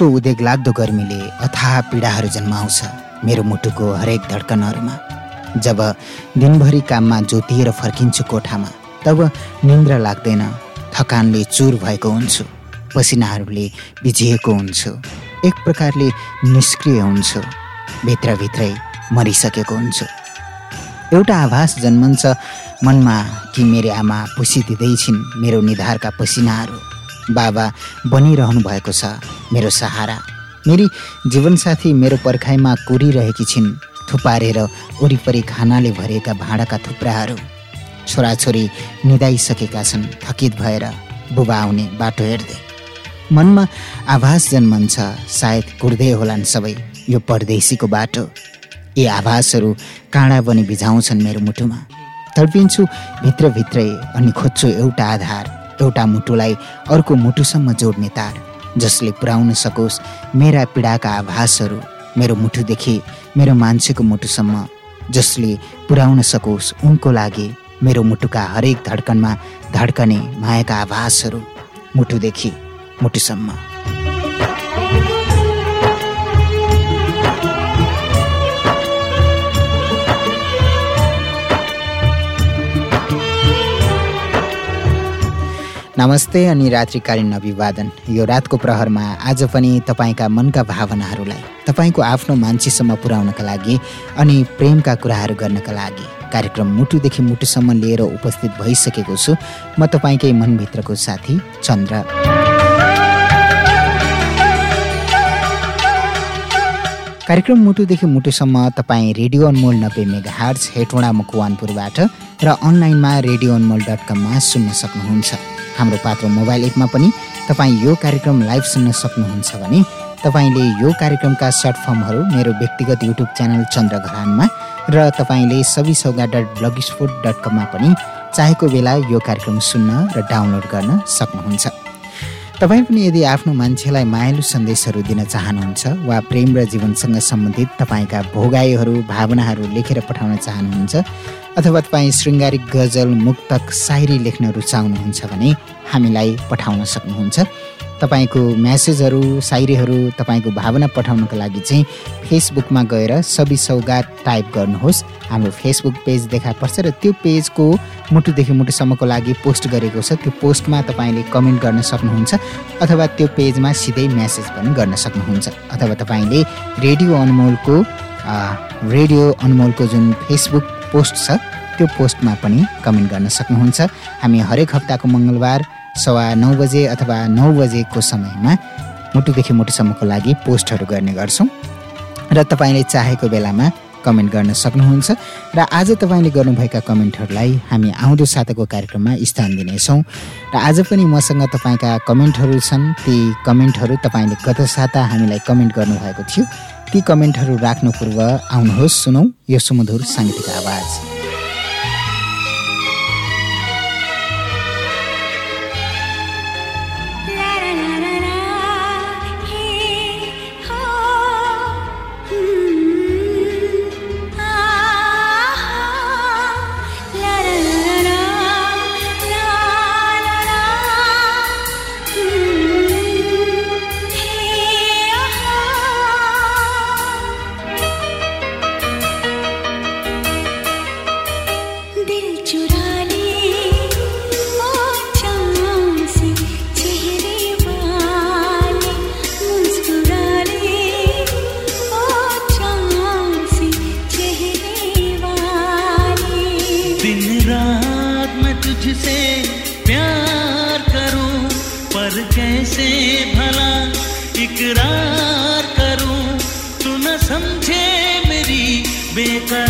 मरुभूमिको उदेग लाग्दो गर्मीले अथाह पीडाहरू जन्माउँछ मेरो मुटुको हरेक धड्कनहरूमा। जब दिनभरि काममा जोतिएर फर्किन्छु कोठामा तब निन्द्रा लाग्दैन थकानले चुर भएको हुन्छु पसिनाहरूले भिजिएको हुन्छु एक प्रकारले निष्क्रिय हुन्छु भित्रभित्रै मरिसकेको हुन्छु। एउटा आभास जन्मन्छ मनमा कि मेरी आमा पुसिदिँदैछिन् मेरो निधारका पसिनाहरू। बाबा बनिरहनु भएको छ मेरो सहारा। मेरी जीवनसाथी मेरो पर्खाइमा कुरिरहेकी छिन् थुपारेर वरिपरि खानाले भरिएका भाँडाका थुप्राहरू। छोराछोरी निदाइसकेका छन् थकित भएर बुबा आउने बाटो हेर्दै। मनमा आभास जन्मन्छ सायद कुर्दै होलान् सबै यो परदेशीको बाटो। यी आभासहरू काँडा बनी बिझाउँछन् मेरो मुटुमा तडपिन्छु भित्रभित्रै अनि खोज्छु एउटा आधार। एउटा मुटुलाई अर्को मुटुसम्म जोड्ने तार जसले पुर्याउन सकोस्। मेरा पीडाका आभासहरू मेरो मुटुदेखि मेरो मान्छेको मुटुसम्म जसले पुर्याउन सकोस् उनको लागि मेरो मुटुका हरेक धड्कनमा धड्कने मायाका आभासहरू मुटुदेखि मुटुसम्म। नमस्ते अनि रात्रिकालीन अभिवादन। यो रातको प्रहरमा आज पनि तपाईँका मनका भावनाहरूलाई तपाईँको आफ्नो मान्छेसम्म पुर्याउनका लागि अनि प्रेमका कुराहरू गर्नका लागि कार्यक्रम मुटुदेखि मुटुसम्म लिएर उपस्थित भइसकेको छु। म तपाईँकै मनभित्रको साथी चन्द्र। कार्यक्रम मुटुदेखि मुटुसम्म तपाईँ रेडियो अनमोल नब्बे मेगा हार्च हेटवडा मकवानपुरबाट र अनलाइनमा रेडियो अनमोल डट कममा सुन्न सक्नुहुन्छ। हाम्रो पात्र मोबाइल एपमा पनि तपाईँ यो कार्यक्रम लाइभ सुन्न सक्नुहुन्छ भने तपाईँले यो कार्यक्रमका सर्ट फर्महरू मेरो व्यक्तिगत युट्युब च्यानल चन्द्र घरानमा र तपाईँले सबै सौगा डट ब्लग स्पोर्ट डट कममा पनि चाहेको बेला यो कार्यक्रम सुन्न र डाउनलोड गर्न सक्नुहुन्छ। तपाईँ पनि यदि आफ्नो मान्छेलाई मायालु सन्देशहरू दिन चाहनुहुन्छ वा प्रेम र जीवनसँग सम्बन्धित तपाईँका भोगाईहरू भावनाहरू लेखेर पठाउन चाहनुहुन्छ अथवा तपाईँ शृङ्गारिक गजल मुक्तक सायरी लेख्न रुचाउनुहुन्छ भने हामीलाई पठाउन सक्नुहुन्छ। तपाईँको म्यासेजहरू सायरीहरू तपाईँको भावना पठाउनको लागि चाहिँ फेसबुकमा गएर सबै सौगात टाइप गर्नुहोस्। हाम्रो फेसबुक पेज देखा पर्छ र त्यो पेजको मुटुदेखि मुटुसम्मको लागि पोस्ट गरेको छ। त्यो पोस्टमा तपाईँले कमेन्ट गर्न सक्नुहुन्छ अथवा त्यो पेजमा सिधै म्यासेज पनि गर्न सक्नुहुन्छ। अथवा तपाईँले रेडियो अनमोलको रेडियो अनमोलको जुन फेसबुक पोस्ट छ त्यो पोस्टमा पनि कमेन्ट गर्न सक्नुहुन्छ। हामी हरेक हप्ताको मङ्गलबार सवा नौ बजे अथवा नौ बजेको समयमा मुटुदेखि मुटुसम्मको लागि पोस्टहरू गर्ने गर्छौँ। र तपाईँले चाहेको बेलामा कमेन्ट गर्न सक्नुहुन्छ र आज तपाईँले गर्नुभएका कमेन्टहरूलाई हामी आउँदो साताको कार्यक्रममा स्थान दिनेछौँ। र आज पनि मसँग तपाईँका कमेन्टहरू छन्। ती कमेन्टहरू तपाईँले गत साता हामीलाई कमेन्ट गर्नुभएको थियो। ती कमेन्टहरू राख्नु पूर्व आउनुहोस् सुनौ यो सुमधुर साङ्गीतिक आवाज। पर कैसे भला इकरार करूँ? तू न समझे मेरी बेकर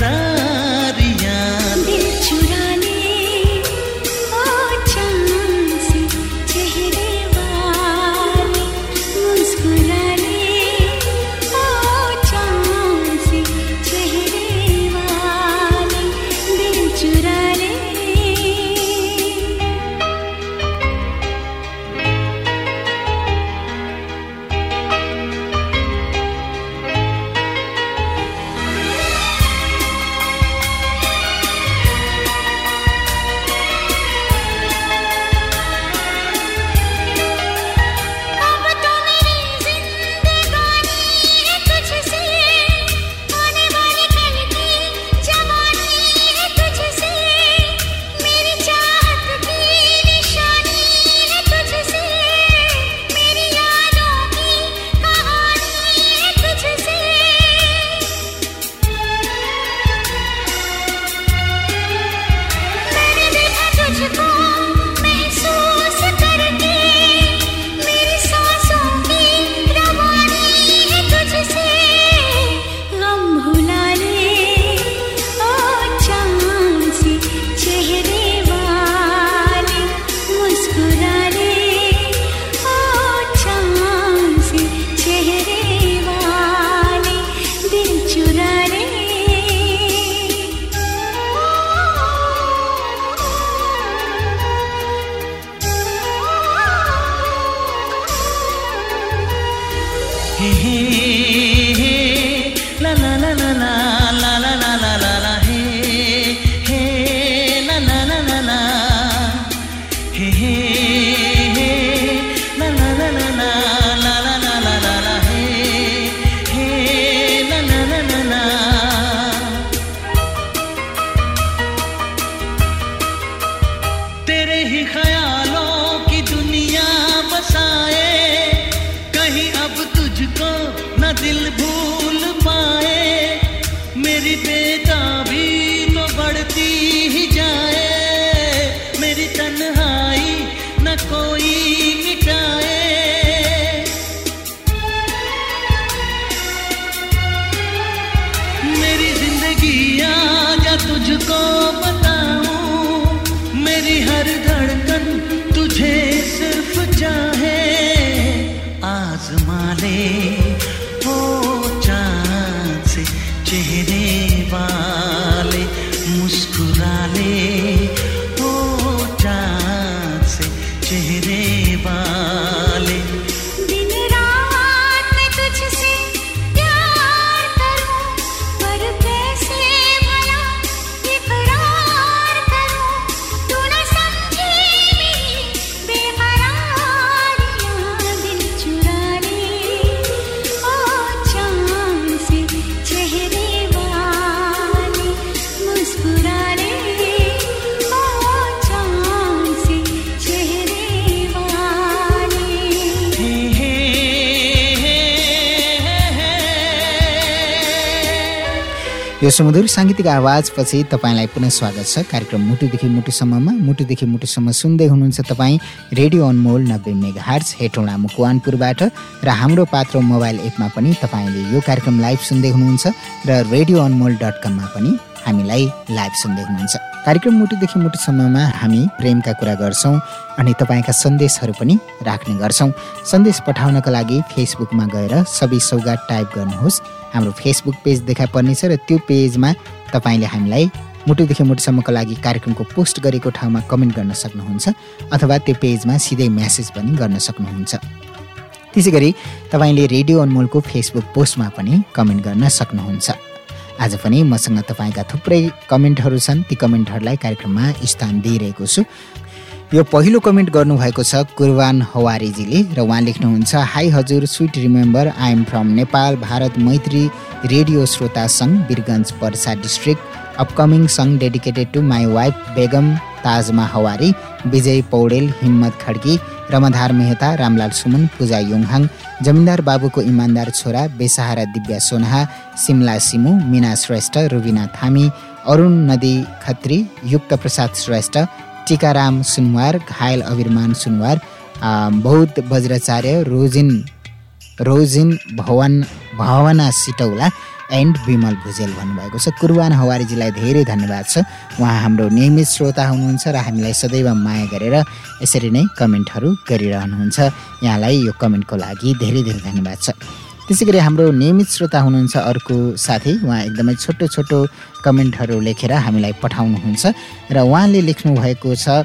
यो सुमधुर साङ्गीतिक आवाजपछि तपाईँलाई पुनः स्वागत छ। कार्यक्रम मुटुदेखि मुटुसम्ममा मुटुदेखि मुटुसम्म सुन्दै हुनुहुन्छ तपाईँ रेडियो अनमोल नब्बे मेगा हार्स हेटौँडा मुकुवानपुरबाट र हाम्रो पात्रो मोबाइल एपमा पनि तपाईँले यो कार्यक्रम लाइभ सुन्दै हुनुहुन्छ र रेडियो अनमोल डट कममा पनि हामीलाई लाइभ सुन्दै हुनुहुन्छ। कार्यक्रम मुटुदेखि मुटुसम्ममा हामी प्रेमका कुरा गर्छौँ अनि तपाईँका सन्देशहरू पनि राख्ने गर्छौँ। सन्देश पठाउनको लागि फेसबुकमा गएर सबै सौगात टाइप गर्नुहोस्। हाम्रो फेसबुक पेज देखा पर्नेछ र त्यो पेजमा तपाईँले हामीलाई मुटुदेखि मुटुसम्मको लागि कार्यक्रमको पोस्ट गरेको ठाउँमा कमेन्ट गर्न सक्नुहुन्छ अथवा त्यो पेजमा सिधै म्यासेज पनि गर्न सक्नुहुन्छ। त्यसै गरी तपाईँले रेडियो अनमोलको फेसबुक पोस्टमा पनि कमेन्ट गर्न सक्नुहुन्छ। आज पनि मसँग तपाईँका थुप्रै कमेन्टहरू छन्। ती कमेन्टहरूलाई कार्यक्रममा स्थान दिइरहेको छु। यो पहिलो कमेन्ट गर्नुभएको छ कुरबान हवारीजीले र उहाँ लेख्नुहुन्छ हाई हजुर sweet remember I am from Nepal Bharat Maitri radio Shrota Sangh Birgunj Parsa district upcoming सङ्घ dedicated to my wife Begum Tajma Hawari Vijay Paudel Himmat Khadki Ramdhar Mehta Ramlal Suman पूजा योङहाङ जमिनदार बाबुको इमान्दार छोरा बेसहारा दिव्या सोनहा सिमला सिमु मिना श्रेष्ठ रुबिना थामी अरुण नदी खत्री युक्त प्रसाद श्रेष्ठ टिकाराम सुनवार घायल अभिरमान सुनवार बौद्ध वज्राचार्य रोजिन रोजिन भवन भवना सिटौला एन्ड विमल भुजेल भन्नुभएको छ। कुर्बान हवारीजीलाई धेरै धन्यवाद छ। उहाँ हाम्रो नियमित श्रोता हुनुहुन्छ र हामीलाई सदैव माया गरेर यसरी नै कमेन्टहरू गरिरहनुहुन्छ। यहाँलाई यो कमेन्टको लागि धेरै धेरै धन्यवाद छ। त्यसै गरी हाम्रो नियमित श्रोता हुनुहुन्छ अर्को साथी। उहाँ एकदमै छोटो छोटो कमेन्टहरू लेखेर हामीलाई पठाउनुहुन्छ र उहाँले लेख्नु भएको छ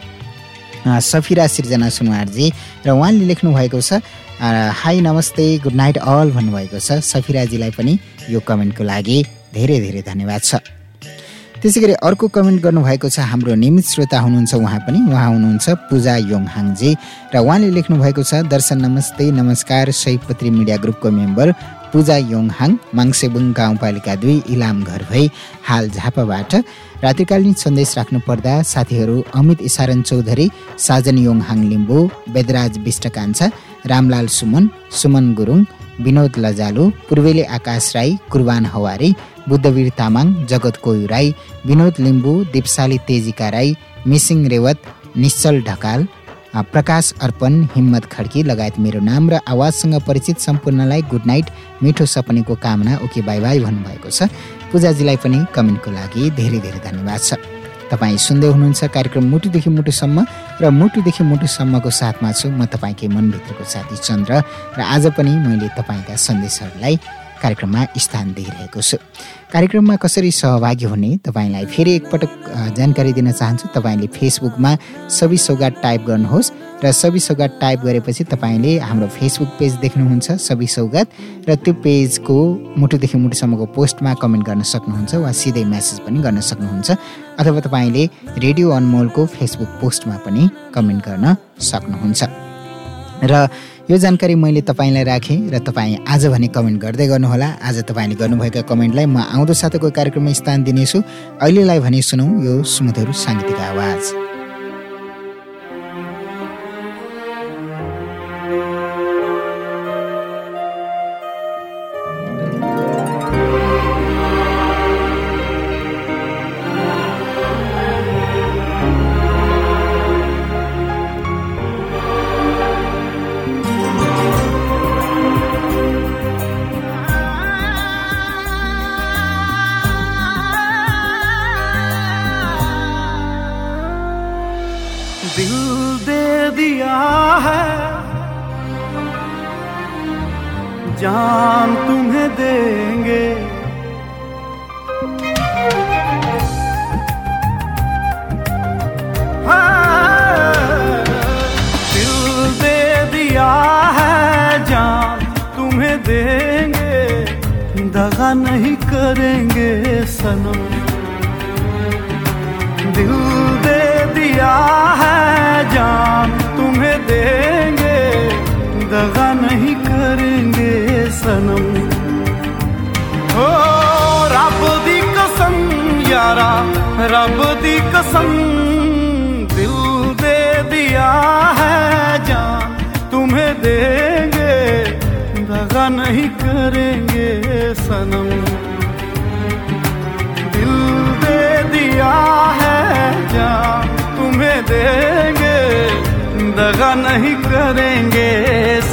सफिरा सिर्जना सुनवारजी र उहाँले लेख्नु भएको छ हाई नमस्ते गुड नाइट अल भन्नुभएको छ। सफिराजीलाई पनि यो कमेन्टको लागि धेरै धेरै धन्यवाद छ। त्यसै गरी अर्को कमेन्ट गर्नुभएको छ हाम्रो नियमित श्रोता हुनुहुन्छ उहाँ पनि उहाँ हुनुहुन्छ पूजा योङहाङजी र उहाँले लेख्नु भएको छ दर्शन नमस्ते नमस्कार सहीपत्री मिडिया ग्रुपको मेम्बर पूजा योङहाङ माङसेबुङ गाउँपालिका दुई इलाम घर भई हाल झापाबाट। रात्रिकालीन सन्देश राख्नु पर्दा साथीहरू अमित इसारन चौधरी साजन योङहाङ लिम्बू वेदराज विष्ट कान्छा रामलाल सुमन सुमन गुरुङ विनोद लजालु पूर्वेली आकाश राई कुर्बान हवारी बुद्धवीर तामाङ जगत कोयु राई विनोद लिम्बू दिपशाली तेजिका राई मिसिङ रेवत निश्चल ढकाल प्रकाश अर्पण हिम्मत खड्की लगायत मेरो नाम र आवाजसँग परिचित सम्पूर्णलाई गुड नाइट मिठो सपनीको कामना ओके बाई बाई भन्नुभएको छ। पूजाजीलाई पनि कमेन्टको लागि धेरै धेरै धन्यवाद छ। तपाईँ सुन्दै हुनुहुन्छ कार्यक्रम मुटुदेखि मुटुसम्म र मुटुदेखि मुटुसम्मको साथमा छु म तपाईँकै मनभित्रको साथी चन्द्र र आज पनि मैले तपाईँका सन्देशहरूलाई कार्यक्रममा स्थान दिइरहेको छु। कार्यक्रममा कसरी सहभागी हुने तपाईँलाई फेरि एकपटक जानकारी दिन चाहन्छु। तपाईँले फेसबुकमा सबै सौगात टाइप गर्नुहोस् र सबै सौगात टाइप गरेपछि तपाईँले हाम्रो फेसबुक पेज देख्नुहुन्छ सबै सौगात। र त्यो पेजको मुटुदेखि मुटुसम्मको पोस्टमा कमेन्ट गर्न सक्नुहुन्छ वा सिधै म्यासेज पनि गर्न सक्नुहुन्छ अथवा तपाईँले रेडियो अनमोलको फेसबुक पोस्टमा पनि कमेन्ट गर्न सक्नुहुन्छ। र यो जानकारी मैले तपाईँलाई राखेँ र तपाईँ आज भने कमेन्ट गर्दै गर्नुहोला। आज तपाईँले गर्नुभएका कमेन्टलाई म आउँदो साताको कार्यक्रममा स्थान दिनेछु। अहिलेलाई भने सुनौ यो सुमधुर साङ्गीतिक आवाज।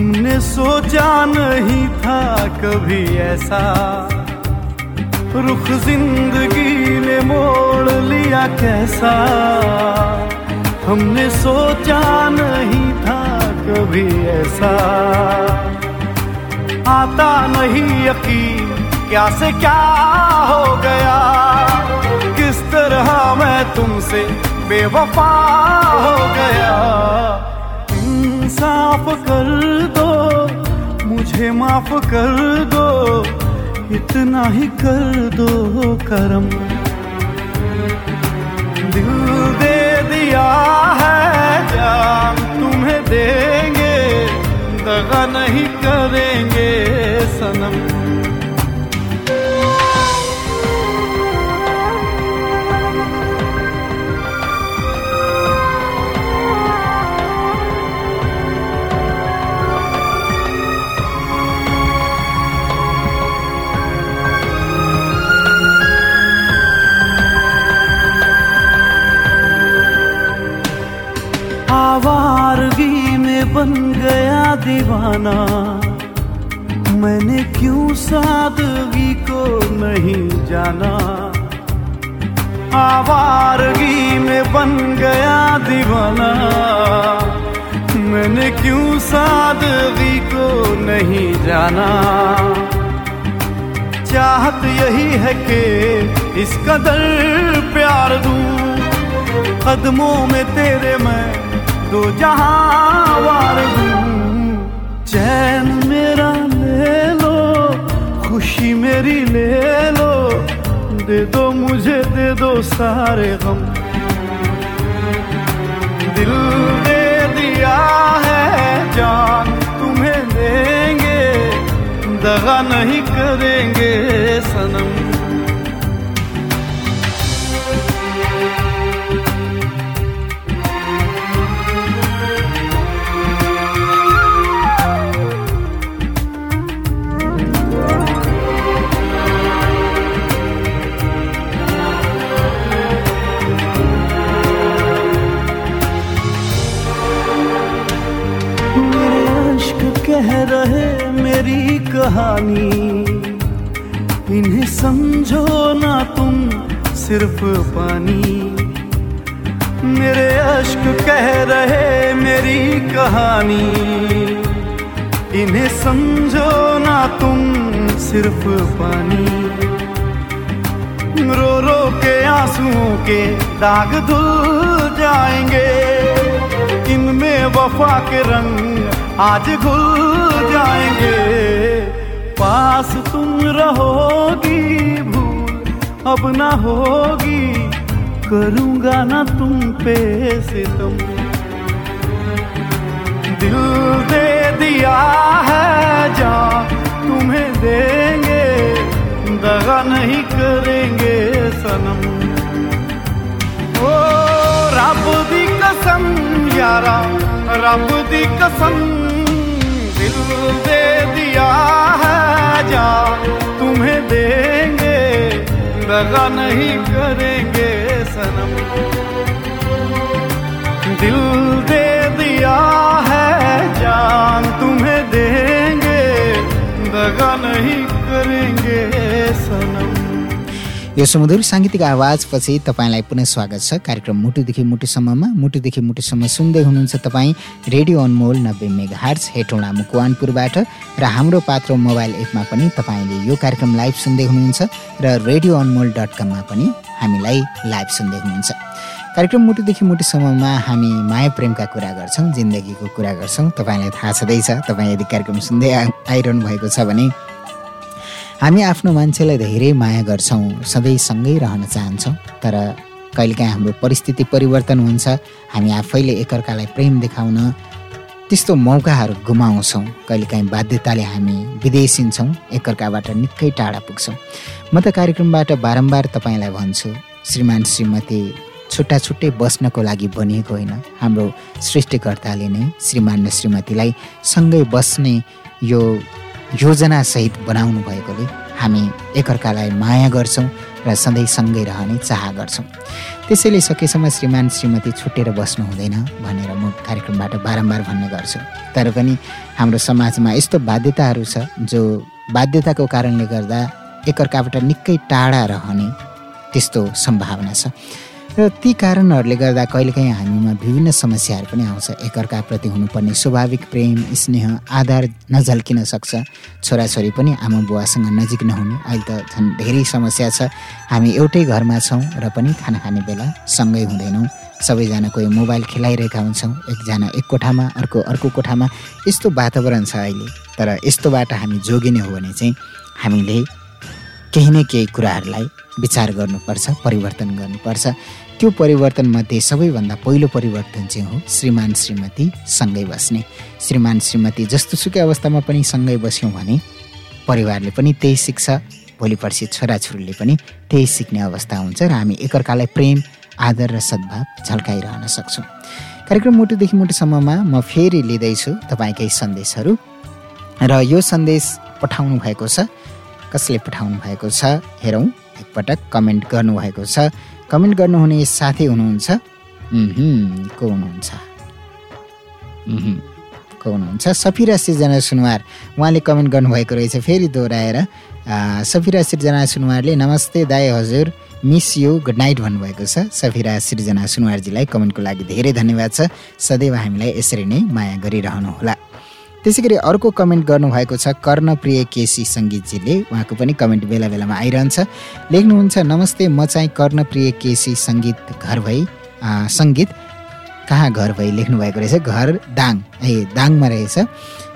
हमने सोचा नहीं था कभी ऐसा। रुख ज़िंदगी ने मोड़ लिया कैसा। हमने सोचा नहीं था कभी ऐसा। आता नहीं यकीन, क्या से क्या हो गया। किस तरह मैं तुमसे बेवफा हो गया। इंसाफ कर दो, मुझे माफ़ कर दो, इतना ही कर दो करम। दिल दे दिया है, जान तुम्हें देंगे, दगा नहीं करेंगे सनम। बन गया दीवाना। मैंने क्यों सादगी को नहीं जाना? चाहत यही है कि इस कदर प्यार दूँ। कदमों में तेरे मैं दो जहाँ वार चैन मेरा ले लो, खुशी मेरी ले लो। दे दो मुझे, दे दो सारे गम। दिल दे दिया है जान तुम्हें देंगे दगा नहीं करेंगे सनम मेरी कहानी। इन्हें समझो ना तुम, सिर्फ़ पानी। मेरे अश्क कह रहे मेरी कहानी। इन्हें समझो ना तुम, सिर्फ़ पानी। रो रो के आंसुओं के दाग धुल जाएँगे। इनमें वफा के रंग आज घुल जाएँगे। पास तुम रहोगी भूल, अब ना होगी। करूँगा ना तुम पे सितम। दिल दे दिया है, जा तुम्हें देंगे, दगा नहीं करेंगे सनम। ओ रब दी कसम, यारा, रब दी कसम, दिल दे दिया है जा तुम्हें देंगे, दगा नहीं करेंगे सनम। दिल दे दिया है, जान तुम्हें देंगे, दगा नहीं करेंगे सनम। यो सुमधुर साङ्गीतिक आवाजपछि तपाईँलाई पुनः स्वागत छ। कार्यक्रम मुटुदेखि मुटुसम्ममा मुटुदेखि मुटुसम्म सुन्दै हुनुहुन्छ तपाईँ रेडियो अनमोल नब्बे मेगा हार्स हेटौँडा मुकुवानपुरबाट र हाम्रो पात्रो मोबाइल एपमा पनि तपाईँले यो कार्यक्रम लाइभ सुन्दै हुनुहुन्छ र रेडियो अनमोल डट कममा पनि हामीलाई लाइभ सुन्दै हुनुहुन्छ। कार्यक्रम मुटुदेखि मुटुसम्ममा हामी माया प्रेमका कुरा गर्छौँ जिन्दगीको कुरा गर्छौँ। तपाईँलाई थाहा छँदैछ तपाईँ यदि कार्यक्रम सुन्दै आइरहनु भएको छ भने हामी आफ्नो मान्छेलाई धेरै माया गर्छौँ सधैँ सँगै रहन चाहन्छौँ तर कहिलेकाहीँ हाम्रो परिस्थिति परिवर्तन हुन्छ हामी आफैले एकअर्कालाई प्रेम देखाउन त्यस्तो मौकाहरू गुमाउँछौँ। कहिलेकाहीँ बाध्यताले हामी विदेशिन्छौँ एकअर्काबाट निकै टाढा पुग्छौँ। म त कार्यक्रमबाट बारम्बार तपाईँलाई भन्छु श्रीमान श्रीमती छुट्टा छुट्टै बस्नको लागि बनिएको होइन। हाम्रो सृष्टिकर्ताले नै श्रीमान र श्रीमतीलाई सँगै बस्ने यो योजनासहित बनाउनु भएकोले हामी एकअर्कालाई माया गर्छौँ र सधैँ सँगै रहने चाह गर्छौँ। त्यसैले सकेसम्म श्रीमान श्रीमती छुट्टेर बस्नु हुँदैन भनेर म कार्यक्रमबाट बारम्बार भन्ने गर्छु। तर पनि हाम्रो समाजमा यस्तो बाध्यताहरू छ जो बाध्यताको कारणले गर्दा एकअर्काबाट निकै टाढा रहने त्यस्तो सम्भावना छ। र ती कारणहरूले गर्दा कहिलेकाहीँ हामीमा विभिन्न समस्याहरू पनि आउँछ। एकअर्काप्रति हुनुपर्ने स्वाभाविक प्रेम स्नेह आधार नझल्किन सक्छ। छोराछोरी पनि आमा बुवासँग नजिक नहुने। अहिले त झन् धेरै समस्या छ। हामी एउटै घरमा छौँ र पनि खाना खाने बेला सँगै हुँदैनौँ। सबैजना कोही मोबाइल खेलाइरहेका हुन्छौँ। एकजना एक कोठामा अर्को अर्को कोठामा। यस्तो वातावरण छ अहिले। तर यस्तोबाट हामी जोगिने हो भने चाहिँ हामीले केही न केही कुराहरूलाई विचार गर्नुपर्छ परिवर्तन गर्नुपर्छ। त्यो परिवर्तनमध्ये सबैभन्दा पहिलो परिवर्तन चाहिँ हो श्रीमान श्रीमती सँगै बस्ने। श्रीमान श्रीमती जस्तो सुकै अवस्थामा पनि सँगै बस्यौँ भने परिवारले पनि त्यही सिक्छ भोलि पर्सि छोराछोरीले पनि त्यही सिक्ने अवस्था हुन्छ र हामी एकअर्कालाई प्रेम आदर र सद्भाव झल्काइरहन सक्छौँ। कार्यक्रम मुटुदेखि मुटुसम्ममा म फेरि लिँदैछु तपाईँकै सन्देशहरू। र यो सन्देश पठाउनु भएको छ कसले पठाउनु भएको छ हेरौँ। एकपटक कमेन्ट गर्नुभएको छ। कमेन्ट गर्नुहुने साथी हुनुहुन्छ? को हुनुहुन्छ? को हुनुहुन्छ? सफिरा सिर्जना सुनवार उहाँले कमेन्ट गर्नुभएको रहेछ। फेरि दोहोऱ्याएर सफिरा सिर्जना सुनवारले नमस्ते दाई हजुर मिस यु गुड नाइट भन्नुभएको छ। सफिरा सिर्जना सुनवारजीलाई कमेन्टको लागि धेरै धन्यवाद छ। सदैव हामीलाई यसरी नै माया गरिरहनुहोला। त्यसै गरी अर्को कमेन्ट गर्नुभएको छ कर्णप्रिय केसी सङ्गीतजीले। उहाँको पनि कमेन्ट बेला बेलामा आइरहन्छ। लेख्नुहुन्छ नमस्ते म चाहिँ कर्णप्रिय केसी सङ्गीत घर भई सङ्गीत कहाँ घर भई लेख्नुभएको रहेछ? घर दाङ ए दाङमा रहेछ।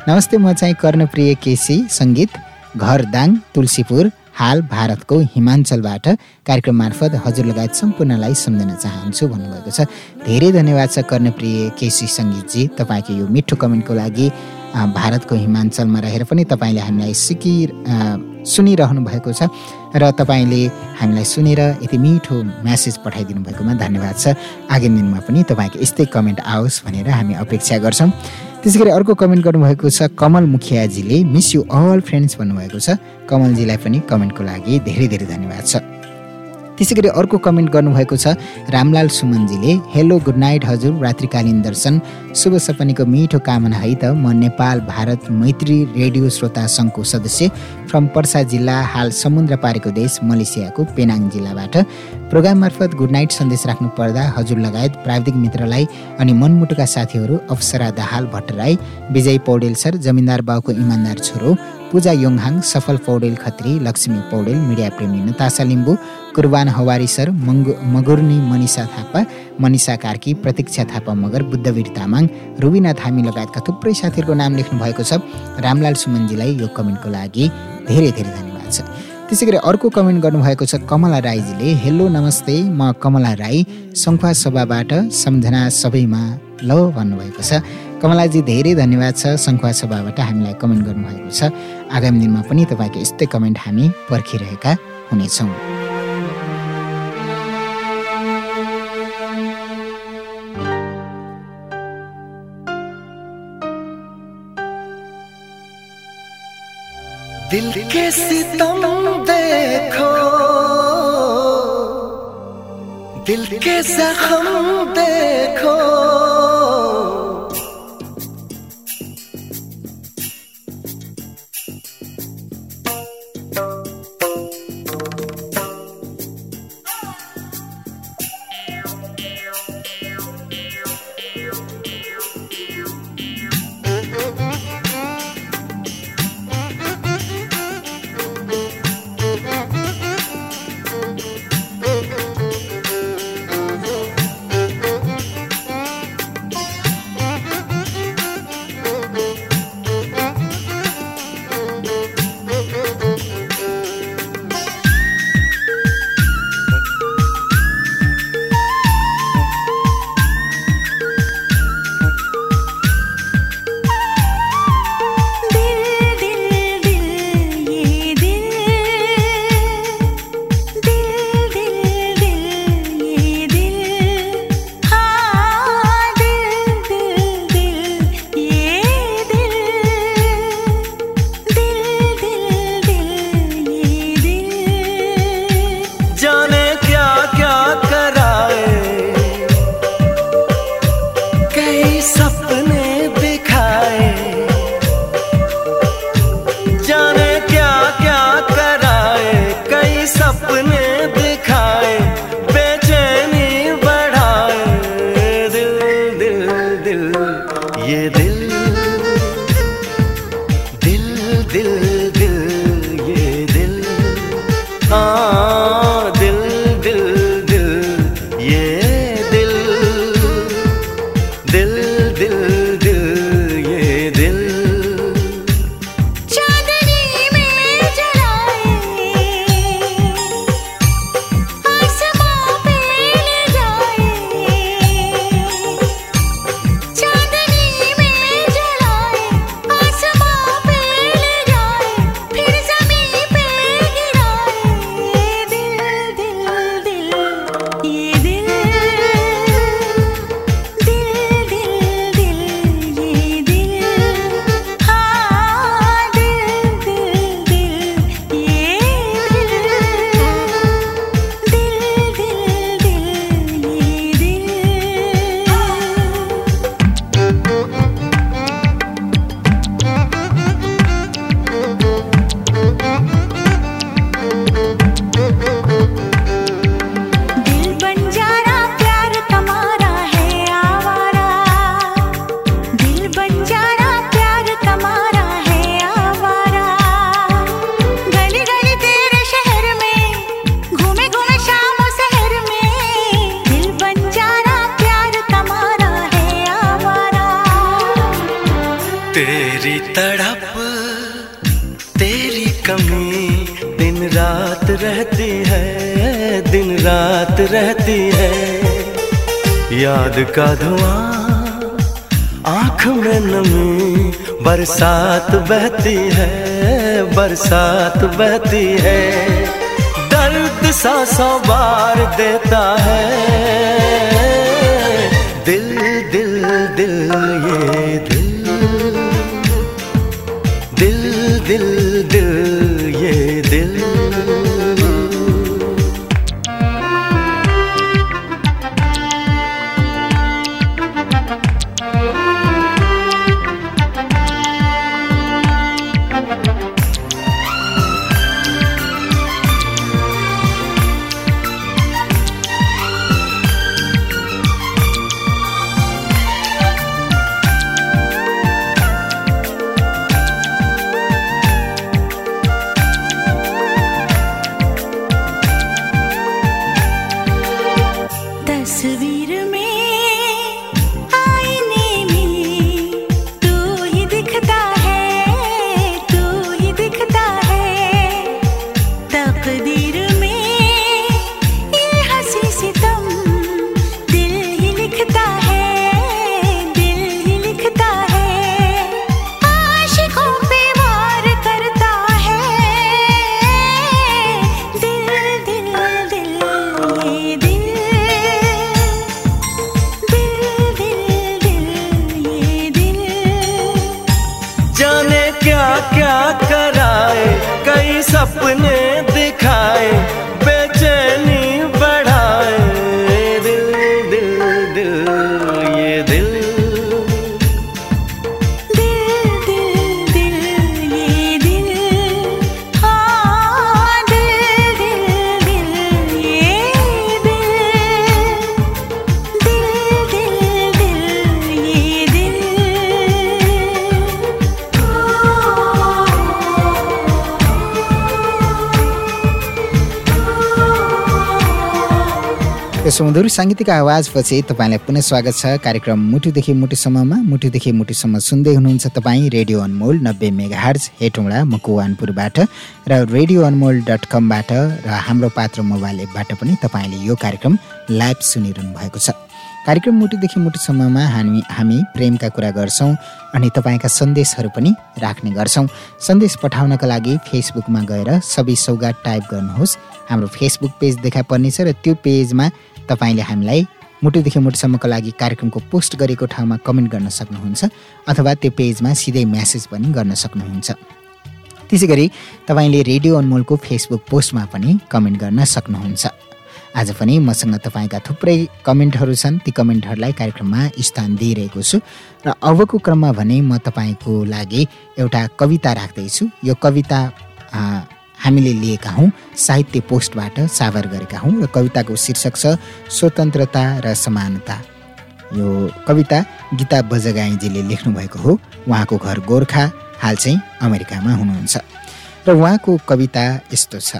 नमस्ते म चाहिँ कर्णप्रिय केसी सङ्गीत घर दाङ तुलसीपुर हाल भारतको हिमाञ्चलबाट। कार्यक्रम मार्फत हजुर लगायत सम्पूर्णलाई सम्झन चाहन्छु भन्नुभएको छ। धेरै धन्यवाद छ कर्णप्रिय केसी सङ्गीतजी तपाईँको यो मिठो कमेन्टको लागि। भारतको हिमाञ्चलमा रहेर पनि तपाईँले हामीलाई सिकि सुनिरहनु भएको छ र तपाईँले हामीलाई सुनेर यति मिठो म्यासेज पठाइदिनु भएकोमा धन्यवाद छ। आगामी दिनमा पनि तपाईँको यस्तै कमेन्ट आओस् भनेर हामी अपेक्षा गर्छौँ। त्यसै गरी अर्को कमेन्ट गर्नुभएको छ कमल मुखियाजीले मिस यु अल फ्रेन्ड्स भन्नुभएको छ। कमलजीलाई पनि कमेन्टको लागि धेरै धेरै धन्यवाद छ। त्यसै गरी अर्को कमेन्ट गर्नुभएको छ रामलाल सुमनजीले हेलो गुड नाइट हजुर रात्रिकालीन दर्शन। शुभ सपनीको मिठो कामना है त म नेपाल भारत मैत्री रेडियो श्रोता सङ्घको सदस्य फ्रम पर्सा जिल्ला हाल समुद्र पारेको देश मलेसियाको पेनाङ जिल्लाबाट। प्रोग्राम मार्फत गुड नाइट सन्देश राख्नु पर्दा हजुर लगायत प्राविधिक मित्रलाई अनि मनमुटुका साथीहरू अप्सरा दाहाल भट्टराई विजय पौडेल सर जमिनदार बाउको इमान्दार छोरो पूजा योङहाङ सफल पौडेल खत्री लक्ष्मी पौडेल मिडिया प्रेमी नतासा लिम्बू कुर्बान हवारी सर मङ्गु मगुर्नी मनिषा थापा मनिषा कार्की प्रतीक्षा थापा मगर बुद्धवीर तामाङ रुबिना थामी लगायतका थुप्रै साथीहरूको नाम लेख्नु भएको छ। रामलाल सुमनजीलाई यो कमेन्टको लागि धेरै धेरै धन्यवाद छ। त्यसै गरी अर्को कमेन्ट गर्नुभएको छ कमला राईजीले हेलो नमस्ते म कमला राई सङ्खुवा सभाबाट सम्झना सबैमा ल भन्नुभएको छ। कमलाजी धेरै धन्यवाद छ। सङ्खुवा सभाबाट हामीलाई कमेन्ट गर्नुभएको छ। आगामी दिनमा पनि तपाईँको यस्तै कमेन्ट हामी पर्खिरहेका हुनेछौँ। दिल के सितम देखो। दिल के जख्म देखो। बरसात बहती है, दर्द सा सौ बार देता है। दिल दिल दिल, ये दिल दिल दिल दिल। साङ्गीतिक आवाजपछि तपाईँलाई पुनः स्वागत छ। कार्यक्रम मुटुदेखि मुटुसम्ममा मुटुदेखि मुटुसम्म सुन्दै हुनुहुन्छ तपाईँ रेडियो अनमोल नब्बे मेगा हार्ज हेटौँडा मकुवानपुरबाट र रेडियो अनमोल डट कमबाट र हाम्रो पात्र मोबाइल एपबाट पनि तपाईँले यो कार्यक्रम लाइभ सुनिरहनु भएको छ। कार्यक्रम मुटुदेखि मुटुसम्ममा हामी हामी प्रेमका कुरा गर्छौँ अनि तपाईँका सन्देशहरू पनि राख्ने गर्छौँ। सन्देश पठाउनका लागि फेसबुकमा गएर सबै सौगात टाइप गर्नुहोस्। हाम्रो फेसबुक पेज देखा पर्नेछ र त्यो पेजमा तपाईँले हामीलाई मुटुदेखि मुटुसम्मको लागि कार्यक्रमको पोस्ट गरेको ठाउँमा कमेन्ट गर्न सक्नुहुन्छ अथवा त्यो पेजमा सिधै म्यासेज पनि गर्न सक्नुहुन्छ। त्यसै गरी तपाईँले रेडियो अनमोलको फेसबुक पोस्टमा पनि कमेन्ट गर्न सक्नुहुन्छ। आज पनि मसँग तपाईँका थुप्रै कमेन्टहरू छन्। ती कमेन्टहरूलाई कार्यक्रममा स्थान दिइरहेको छु र अबको क्रममा भने म तपाईँको लागि एउटा कविता राख्दैछु। यो कविता हामीले लिएका हौँ साहित्य पोस्टबाट साभार गरेका हौँ र कविताको शीर्षक छ स्वतन्त्रता र समानता। यो कविता गीता बजगाईजीले लेख्नुभएको हो। उहाँको घर गोर्खा हाल चाहिँ अमेरिकामा हुनुहुन्छ। र उहाँको कविता यस्तो छ।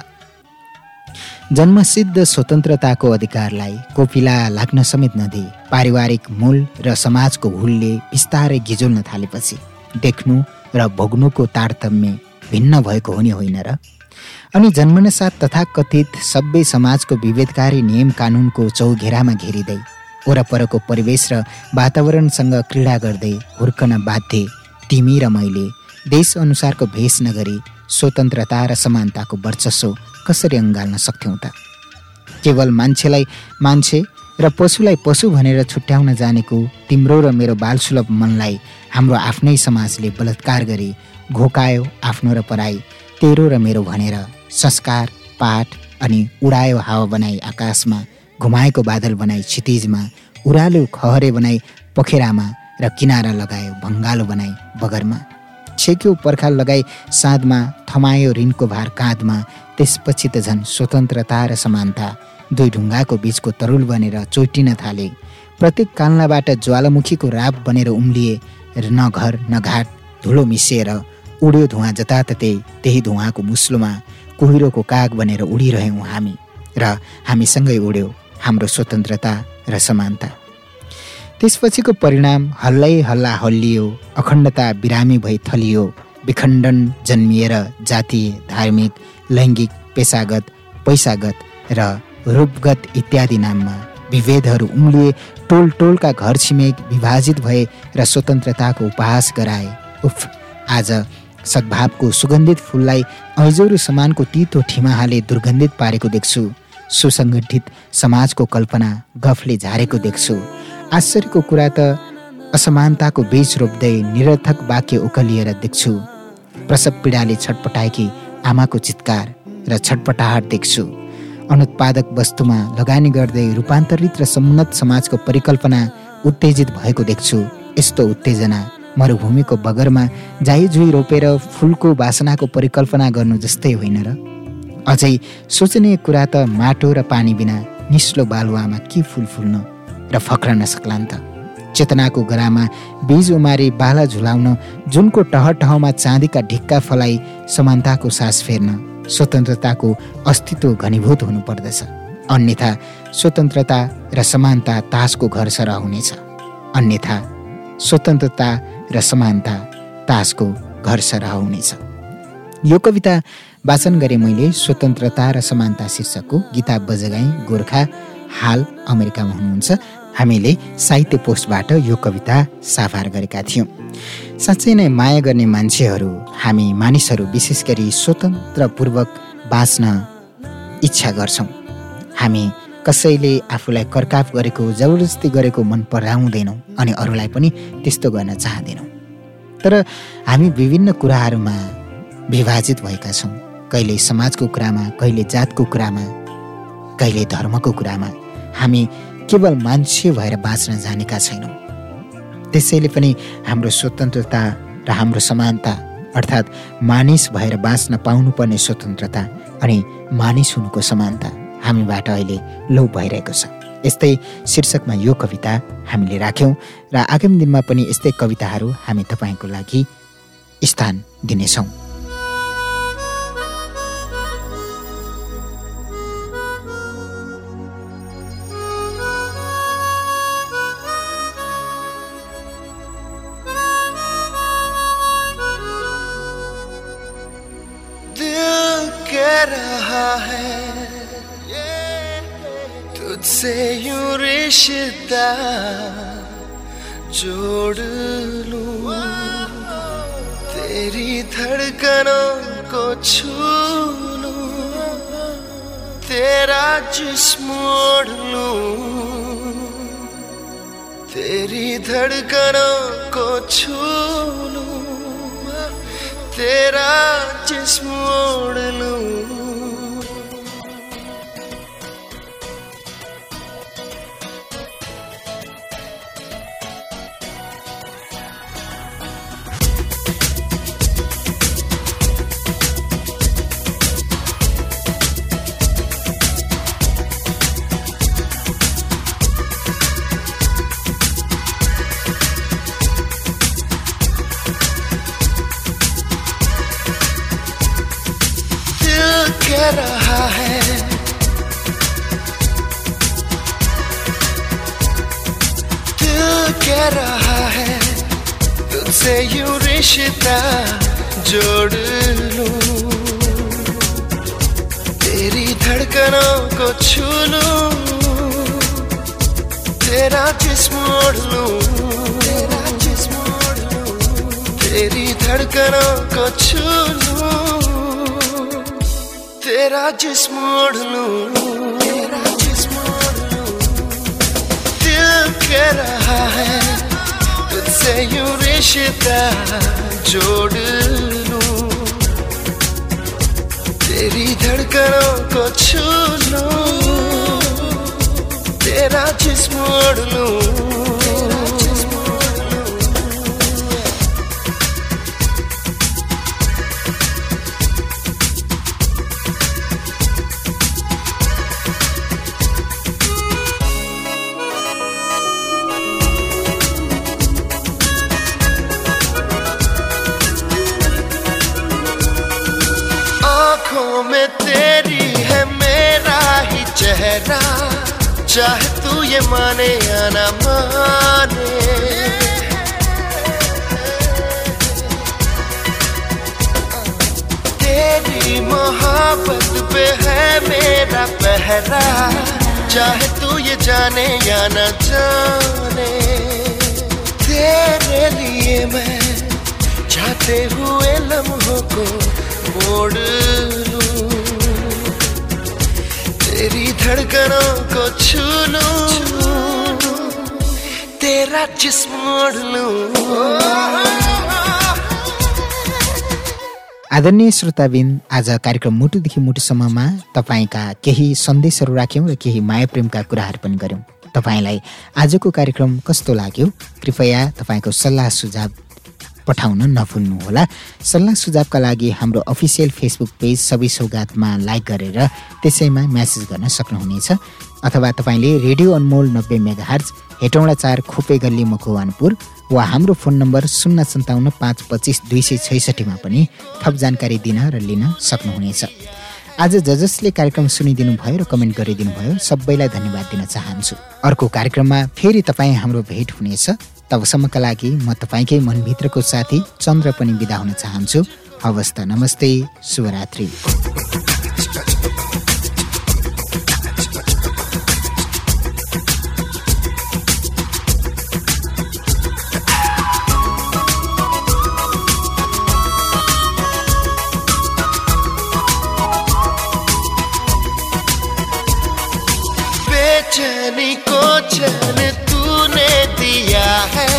जन्मसिद्ध स्वतन्त्रताको अधिकारलाई कोपिला लाग्न समेत नदिए पारिवारिक मूल र समाजको हुलले बिस्तारै गिजोल्न थालेपछि देख्नु र भोग्नुको तारतम्य भिन्न भएको हुने होइन र अनि जन्मनसाथ तथाकथित सभ्य समाजको विभेदकारी नियम कानुनको चौघेरामा घेरिँदै वरपरको परिवेश र वातावरणसँग क्रीडा गर्दै हुर्कन बाध्य तिमी र मैले देशअनुसारको भेष नगरी स्वतन्त्रता र समानताको वर्चस्व कसरी अँगाल्न सक्थ्यौँ त? केवल मान्छेलाई मान्छे र पशुलाई पशु भनेर छुट्याउन जानेको तिम्रो र मेरो बालसुलभ मनलाई हाम्रो आफ्नै समाजले बलात्कार गरी घोकायो आफ्नो र पराई तेरो र मेरो भनेर संस्कार पाठ अनि उडायो हावा बनाई आकाशमा घुमाएको बादल बनाई क्षितिजमा उरालो खहरे बनाई पखेरामा र किनारा लगायो भङ्गालो बनाई बगरमा। छेक्यो पर्खाल लगाई साँधमा थमायो ऋणको भार काँधमा त्यसपछि त झन् स्वतन्त्रता र समानता दुई ढुङ्गाको बिचको तरुल बनेर चोटिन थाले। प्रत्येक कालनाबाट ज्वालामुखीको राप बनेर उम्लिए न घर न घाट धुलो मिसिएर उड्यो धुवा जताततै त्यही धुवाको मुस्लोमा कुहिरोको काग बनेर उडिरह्यौँ हामी र हामीसँगै उड्यो हाम्रो स्वतन्त्रता र समानता। त्यसपछिको परिणाम हल्लै हल्ला हल्लियो अखण्डता बिरामी भई थलियो विखण्डन जन्मिएर जातीय धार्मिक लैङ्गिक पेसागत पैसागत र रूपगत इत्यादि नाममा विभेदहरू उम्लिए टोल टोलका घर छिमेक विभाजित भए र स्वतन्त्रताको उपहास गराए। उफ आज सद्भावको सुगन्धित फुललाई ऐजोरो समानको तितो ठिमाहाले दुर्गन्धित पारेको देख्छु। सुसङ्गठित समाजको कल्पना गफले झारेको देख्छु। आश्चर्यको कुरा त असमानताको बीच रोप्दै निरर्थक वाक्य उकलिएर देख्छु। प्रसव पीडाले छटपटाएकी आमाको चित्कार र छटपटाहट देख्छु। अनुत्पादक वस्तुमा लगानी गर्दै रूपान्तरित र समुन्नत समाजको परिकल्पना उत्तेजित भएको देख्छु। यस्तो उत्तेजना मरुभूमिको बगरमा जाइजुई रोपेर फुलको बासनाको परिकल्पना गर्नु जस्तै होइन र? अझै सोचनीय कुरा त माटो र पानी बिना निस्लो बालुवामा के फुल फुल्न र फक्रन सक्लान् त? चेतनाको गरामा बीज उमारी बाला झुलाउन जुनको टह टहमा चाँदीका ढिक्का फलाई समानताको सास फेर्न स्वतन्त्रताको अस्तित्व घनीभूत हुनुपर्दछ। अन्यथा स्वतन्त्रता र समानता तासको घर सरह हुनेछ। अन्यथा स्वतन्त्रता र समानता तासको घर सरह यो कविता वाचन गरेँ मैले स्वतन्त्रता र समानता शीर्षकको गीता बजगाई गोर्खा हाल अमेरिकामा हुनुहुन्छ। हामीले साहित्य पोस्टबाट यो कविता साभार गरेका थियौँ। साँच्चै नै माया गर्ने मान्छेहरू हामी मानिसहरू विशेष गरी स्वतन्त्रपूर्वक बाँच्न इच्छा गर्छौँ। हामी कसैले आफूलाई कर्काप गरेको जबरजस्ती गरेको मन पराउँदैनौँ अनि अरूलाई पनि त्यस्तो गर्न चाहँदैनौँ। तर हामी विभिन्न कुराहरूमा विभाजित भएका छौँ। कहिले समाजको कुरामा कहिले जातको कुरामा कहिले धर्मको कुरामा। हामी केवल मान्छे भएर बाँच्न जानेका छैनौँ। त्यसैले पनि हाम्रो स्वतन्त्रता र हाम्रो समानता अर्थात् मानिस भएर बाँच्न पाउनुपर्ने स्वतन्त्रता अनि मानिस हुनुको समानता हामीबाट अहिले लोप भइरहेको छ। यस्तै शीर्षकमा यो कविता हामीले राख्यौँ र आगामी दिनमा पनि यस्तै कविताहरू हामी तपाईँको लागि स्थान दिनेछौँ। जोड़ लू। तेरी धड़कनों को छू लू। तेरा जिस्म ओढ़ लू। तेरी धड़कनों को छू लू। तेरा जिस्म ओढ़ लू। रिश्ता जोड़ लूँ। तेरी धड़कनों को छू लूँ। तेरा जिस्म ओढ़ लूँ। तेरा जिस्म ओढ़ लूँ। तेरी धड़कनों को छू लूँ। तेरा जिस्म ओढ़ लूँ। तुझसे यूं रिश्ता जोड़ लूं तेरी धड़कनों को छू लूं तेरा जिस्म ओढ़ लूं ही चाहे तू ये माने या ना माने। तेरी मोहब्बत पे है मेरा पहरा, चाहे तू ये जाने या ना जाने। तेरे लिए मैं जाते हुए लम्हों को मोड़ लूँ। तेरी धड़कनों को छू लूं तेरा जिस्म ओढ़ लूं। आदरणीय श्रोताबिन आज कार्यक्रम मुटुदेखि मुटुसम्ममा तपाईँका केही सन्देशहरू राख्यौँ र केही माया प्रेमका कुराहरू पनि गऱ्यौँ। तपाईँलाई आजको कार्यक्रम कस्तो लाग्यो? कृपया तपाईँको सल्लाह सुझाव पठाउन नभुल्नुहोला सल्लाह सुझावका लागि हाम्रो अफिसियल फेसबुक पेज सबै सौगातमा लाइक गरेर त्यसैमा म्यासेज गर्न सक्नुहुनेछ। अथवा तपाईँले रेडियो अनमोल नब्बे मेगाहर्ज हेटौँडा चार खोपे गल्ली मकवानपुर वा हाम्रो फोन नम्बर शून्य सन्ताउन्न पाँच पच्चिस दुई सय छैसठीमा पनि थप जानकारी दिन र लिन सक्नुहुनेछ। आज ज जसले कार्यक्रम सुनिदिनु भयो र कमेन्ट गरिदिनु भयो सबैलाई धन्यवाद दिन चाहन्छु। अर्को कार्यक्रममा फेरि तपाईँ हाम्रो भेट हुनेछ। तबसम्मका लागि म तपाईँकै मनभित्रको साथी चन्द्र पनि बिदा हुन चाहन्छु। हवस् त नमस्ते शुभरात्रि। बेचैनी को दिया है।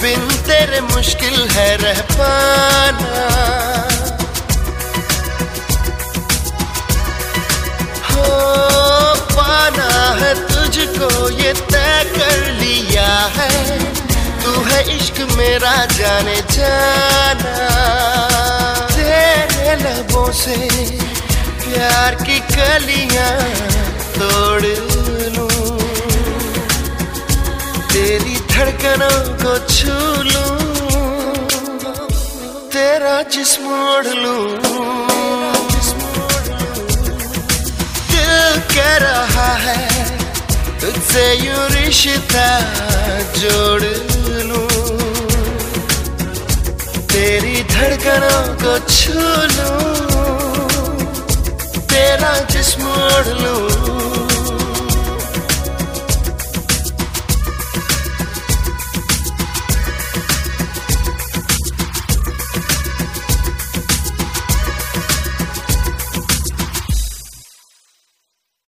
बिन तेरे मुश्किल है रह पाना हो, पाना है तुझको ये तय कर लिया है। तू है इश्क मेरा जाने जाना। तेरे लबों से प्यार की कलियाँ तोड़ लूँ। तेरी धड़कनों को छू लूँ, तेरा जिस्म ओढ़ लूँ। दिल कह रहा है, तुझसे यूँ रिश्ता जोड़ लूँ। तेरी धड़कनों को छू लूँ, तेरा जिस्म ओढ़ लूँ।